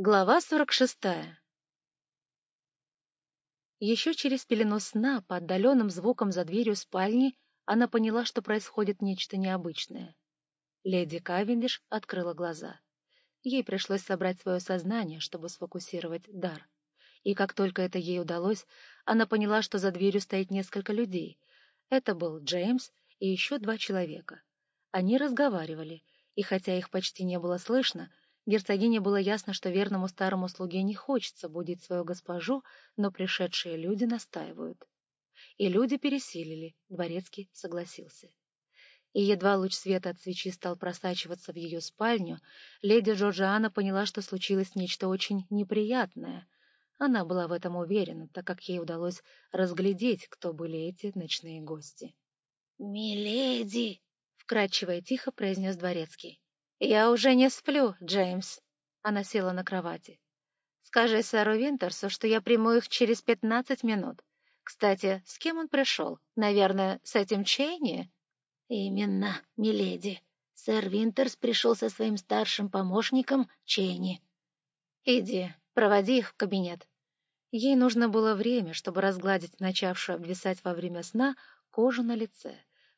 Глава сорок шестая Еще через пелену сна, по отдаленным звукам за дверью спальни, она поняла, что происходит нечто необычное. Леди Кавендиш открыла глаза. Ей пришлось собрать свое сознание, чтобы сфокусировать дар. И как только это ей удалось, она поняла, что за дверью стоит несколько людей. Это был Джеймс и еще два человека. Они разговаривали, и хотя их почти не было слышно, Герцогине было ясно, что верному старому слуге не хочется будить свою госпожу, но пришедшие люди настаивают. И люди пересилили, дворецкий согласился. И едва луч света от свечи стал просачиваться в ее спальню, леди Джорджиана поняла, что случилось нечто очень неприятное. Она была в этом уверена, так как ей удалось разглядеть, кто были эти ночные гости. «Миледи!» — вкрадчиво и тихо произнес дворецкий. «Я уже не сплю, Джеймс». Она села на кровати. «Скажи сэру Винтерсу, что я приму их через пятнадцать минут. Кстати, с кем он пришел? Наверное, с этим Чейни?» «Именно, миледи. Сэр Винтерс пришел со своим старшим помощником Чейни». «Иди, проводи их в кабинет». Ей нужно было время, чтобы разгладить начавшую обвисать во время сна кожу на лице,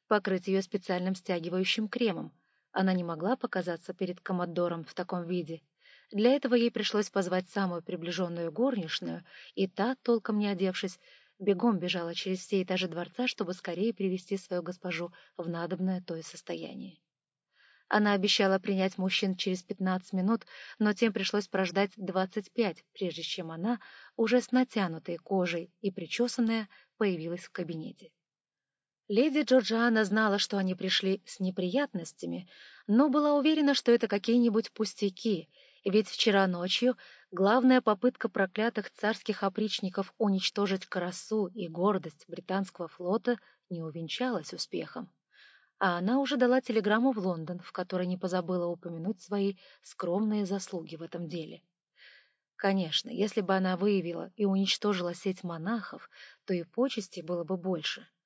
покрыть ее специальным стягивающим кремом, она не могла показаться перед коммодором в таком виде. Для этого ей пришлось позвать самую приближенную горничную, и та, толком не одевшись, бегом бежала через все этажи дворца, чтобы скорее привести свою госпожу в надобное то и состояние. Она обещала принять мужчин через пятнадцать минут, но тем пришлось прождать двадцать пять, прежде чем она, уже с натянутой кожей и причесанная, появилась в кабинете. Леди Джорджиана знала, что они пришли с неприятностями, но была уверена, что это какие-нибудь пустяки, ведь вчера ночью главная попытка проклятых царских опричников уничтожить красу и гордость британского флота не увенчалась успехом. А она уже дала телеграмму в Лондон, в которой не позабыла упомянуть свои скромные заслуги в этом деле. Конечно, если бы она выявила и уничтожила сеть монахов, то и почести было бы больше —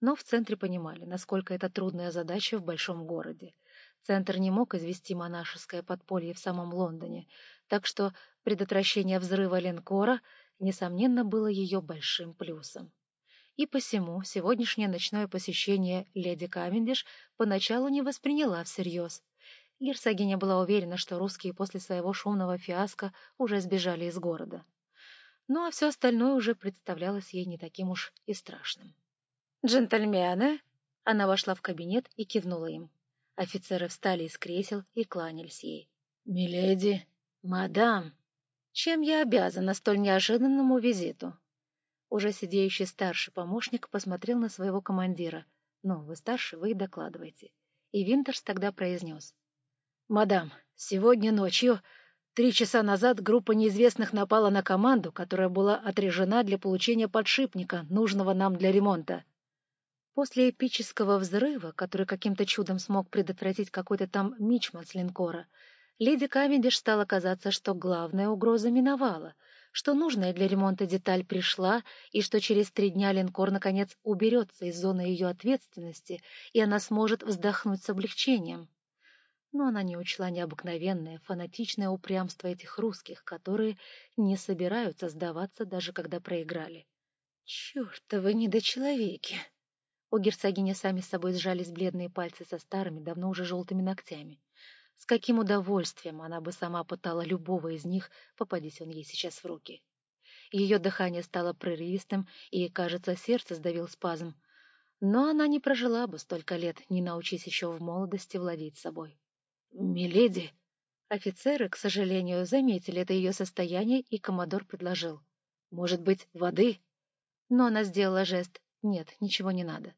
но в центре понимали, насколько это трудная задача в большом городе. Центр не мог извести монашеское подполье в самом Лондоне, так что предотвращение взрыва линкора, несомненно, было ее большим плюсом. И посему сегодняшнее ночное посещение леди Кавендиш поначалу не восприняла всерьез. Герцогиня была уверена, что русские после своего шумного фиаско уже сбежали из города. Ну а все остальное уже представлялось ей не таким уж и страшным. «Джентльмены!» Она вошла в кабинет и кивнула им. Офицеры встали из кресел и кланялись ей. «Миледи! Мадам! Чем я обязана столь неожиданному визиту?» Уже сидеющий старший помощник посмотрел на своего командира. «Ну, вы старше, вы и докладывайте». И Винтерс тогда произнес. «Мадам, сегодня ночью, три часа назад, группа неизвестных напала на команду, которая была отрежена для получения подшипника, нужного нам для ремонта. После эпического взрыва, который каким-то чудом смог предотвратить какой-то там мичман с линкора, леди Кавендиш стало казаться, что главная угроза миновала, что нужная для ремонта деталь пришла, и что через три дня линкор наконец уберется из зоны ее ответственности, и она сможет вздохнуть с облегчением. Но она не учла необыкновенное, фанатичное упрямство этих русских, которые не собираются сдаваться, даже когда проиграли. «Чертовы недочеловеки!» У герцогини сами с собой сжались бледные пальцы со старыми, давно уже желтыми ногтями. С каким удовольствием она бы сама пытала любого из них, попадись он ей сейчас в руки. Ее дыхание стало прерывистым, и, кажется, сердце сдавил спазм. Но она не прожила бы столько лет, не научись еще в молодости владеть собой. «Миледи!» Офицеры, к сожалению, заметили это ее состояние, и коммодор предложил. «Может быть, воды?» Но она сделала жест. «Нет, ничего не надо».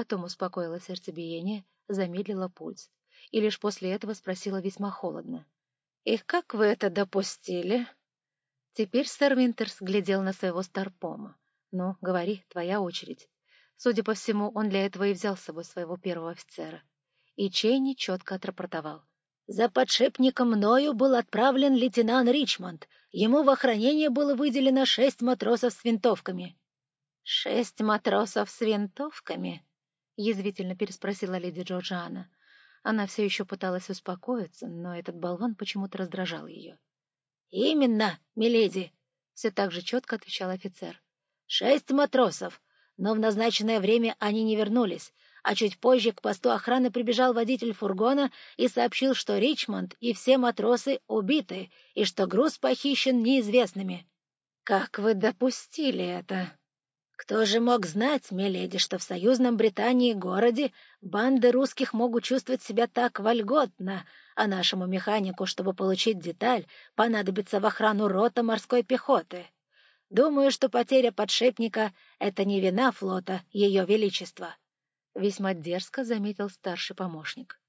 Потом успокоила сердцебиение, замедлила пульс. И лишь после этого спросила весьма холодно. «И как вы это допустили?» Теперь сэр Винтерс глядел на своего старпома. «Ну, говори, твоя очередь». Судя по всему, он для этого и взял с собой своего первого офицера. И Чейни четко отрапортовал. «За подшипником мною был отправлен лейтенант Ричмонд. Ему в охранение было выделено шесть матросов с винтовками». «Шесть матросов с винтовками?» Язвительно переспросила леди Джорджиана. Она все еще пыталась успокоиться, но этот болван почему-то раздражал ее. «Именно, миледи!» — все так же четко отвечал офицер. «Шесть матросов, но в назначенное время они не вернулись, а чуть позже к посту охраны прибежал водитель фургона и сообщил, что Ричмонд и все матросы убиты, и что груз похищен неизвестными. «Как вы допустили это?» «Кто же мог знать, миледи, что в союзном Британии городе банды русских могут чувствовать себя так вольготно, а нашему механику, чтобы получить деталь, понадобится в охрану рота морской пехоты?» Думаю, что потеря подшипника — это не вина флота, ее величества. — весьма дерзко заметил старший помощник.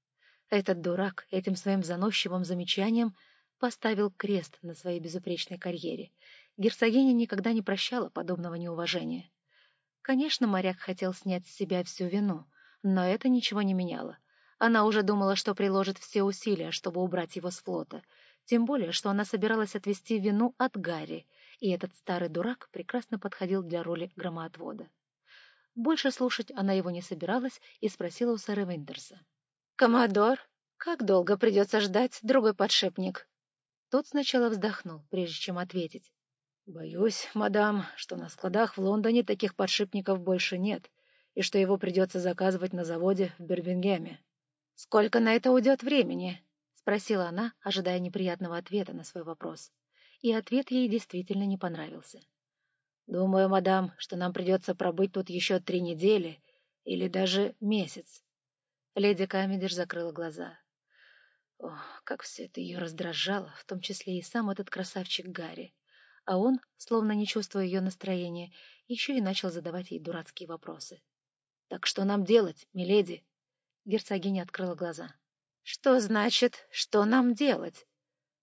Этот дурак этим своим заносчивым замечанием поставил крест на своей безупречной карьере. Герцогиня никогда не прощала подобного неуважения. Конечно, моряк хотел снять с себя всю вину, но это ничего не меняло. Она уже думала, что приложит все усилия, чтобы убрать его с флота, тем более, что она собиралась отвести вину от Гарри, и этот старый дурак прекрасно подходил для роли громоотвода. Больше слушать она его не собиралась и спросила у сэра Винтерса. «Коммодор, как долго придется ждать другой подшипник?» Тот сначала вздохнул, прежде чем ответить. «Боюсь, мадам, что на складах в Лондоне таких подшипников больше нет, и что его придется заказывать на заводе в Бирмингеме». «Сколько на это уйдет времени?» — спросила она, ожидая неприятного ответа на свой вопрос. И ответ ей действительно не понравился. Думаю, мадам, что нам придется пробыть тут еще три недели или даже месяц. Леди Камедиш закрыла глаза. Ох, как все это ее раздражало, в том числе и сам этот красавчик Гарри. А он, словно не чувствуя ее настроения, еще и начал задавать ей дурацкие вопросы. — Так что нам делать, миледи? Герцогиня открыла глаза. — Что значит, что нам делать?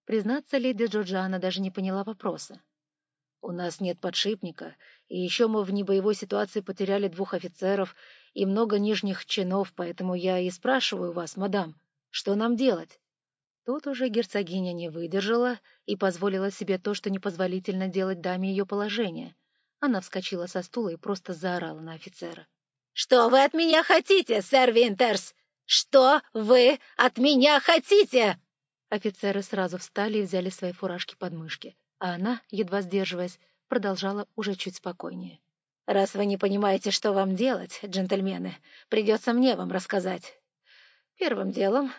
Признаться, леди Джорджана даже не поняла вопроса. У нас нет подшипника, и еще мы в небоевой ситуации потеряли двух офицеров и много нижних чинов, поэтому я и спрашиваю вас, мадам, что нам делать?» Тут уже герцогиня не выдержала и позволила себе то, что непозволительно делать даме ее положения. Она вскочила со стула и просто заорала на офицера. «Что вы от меня хотите, сэр Винтерс? Что вы от меня хотите?» Офицеры сразу встали и взяли свои фуражки под мышки а она, едва сдерживаясь, продолжала уже чуть спокойнее. «Раз вы не понимаете, что вам делать, джентльмены, придется мне вам рассказать. Первым делом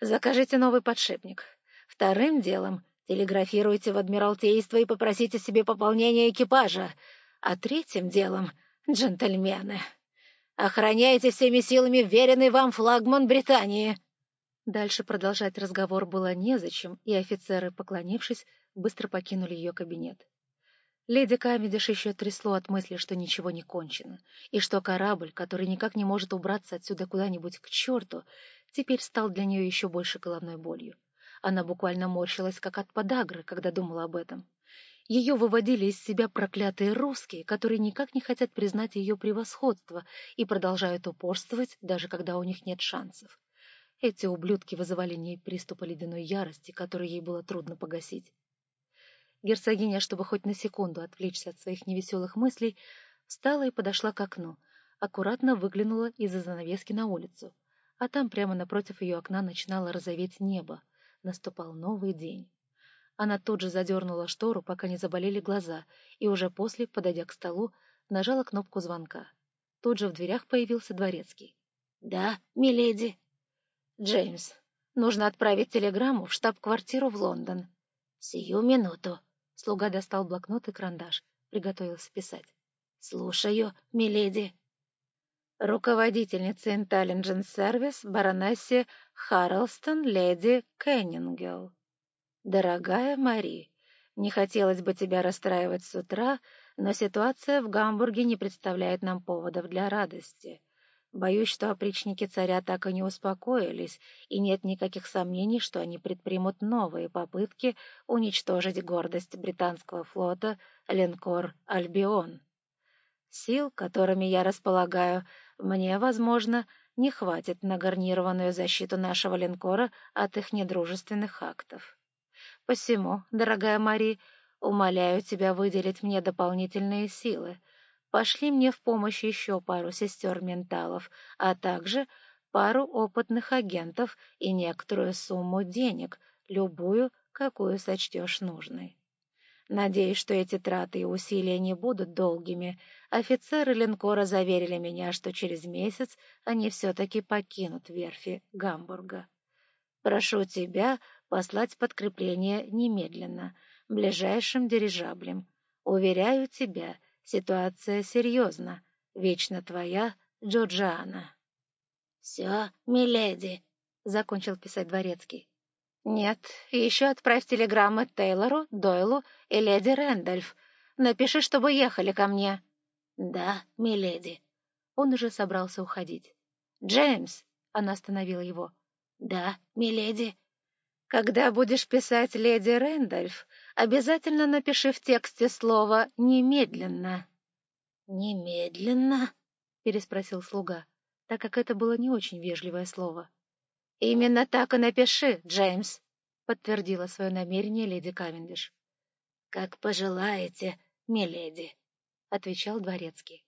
закажите новый подшипник. Вторым делом телеграфируйте в Адмиралтейство и попросите себе пополнение экипажа. А третьим делом, джентльмены, охраняйте всеми силами веренный вам флагман Британии». Дальше продолжать разговор было незачем, и офицеры, поклонившись, быстро покинули ее кабинет. Леди Камедиш еще трясло от мысли, что ничего не кончено, и что корабль, который никак не может убраться отсюда куда-нибудь к черту, теперь стал для нее еще больше головной болью. Она буквально морщилась, как от подагры, когда думала об этом. Ее выводили из себя проклятые русские, которые никак не хотят признать ее превосходство и продолжают упорствовать, даже когда у них нет шансов. Эти ублюдки вызывали в ней приступы ледяной ярости, которые ей было трудно погасить. Герцогиня, чтобы хоть на секунду отвлечься от своих невеселых мыслей, встала и подошла к окну, аккуратно выглянула из-за занавески на улицу, а там прямо напротив ее окна начинало розоветь небо. Наступал новый день. Она тут же задернула штору, пока не заболели глаза, и уже после, подойдя к столу, нажала кнопку звонка. Тут же в дверях появился дворецкий. — Да, миледи. — Джеймс, нужно отправить телеграмму в штаб-квартиру в Лондон. — Сию минуту. Слуга достал блокнот и карандаш. Приготовился писать. «Слушаю, миледи». Руководительница Intelligence Service баронессе Харлстон леди Кеннингел. Дорогая Мари, не хотелось бы тебя расстраивать с утра, но ситуация в Гамбурге не представляет нам поводов для радости. Боюсь, что опричники царя так и не успокоились, и нет никаких сомнений, что они предпримут новые попытки уничтожить гордость британского флота линкор «Альбион». Сил, которыми я располагаю, мне, возможно, не хватит на гарнированную защиту нашего линкора от их недружественных актов. Посему, дорогая Мари, умоляю тебя выделить мне дополнительные силы — Пошли мне в помощь еще пару сестер-менталов, а также пару опытных агентов и некоторую сумму денег, любую, какую сочтешь нужной. Надеюсь, что эти траты и усилия не будут долгими. Офицеры линкора заверили меня, что через месяц они все-таки покинут верфи Гамбурга. Прошу тебя послать подкрепление немедленно, ближайшим дирижаблем. Уверяю тебя, ситуация серьезна. Вечно твоя Джорджиана. — Все, миледи, — закончил писать дворецкий. — Нет, еще отправь телеграммы Тейлору, Дойлу и леди Рэндольф. Напиши, чтобы ехали ко мне. — Да, миледи. Он уже собрался уходить. — Джеймс! — она остановила его. — Да, миледи. — Когда будешь писать леди Рэндольф, обязательно напиши в тексте слово «немедленно». — Немедленно? — переспросил слуга, так как это было не очень вежливое слово. «Именно так и напиши, Джеймс», — подтвердила свое намерение леди Кавендиш. «Как пожелаете, миледи», — отвечал дворецкий.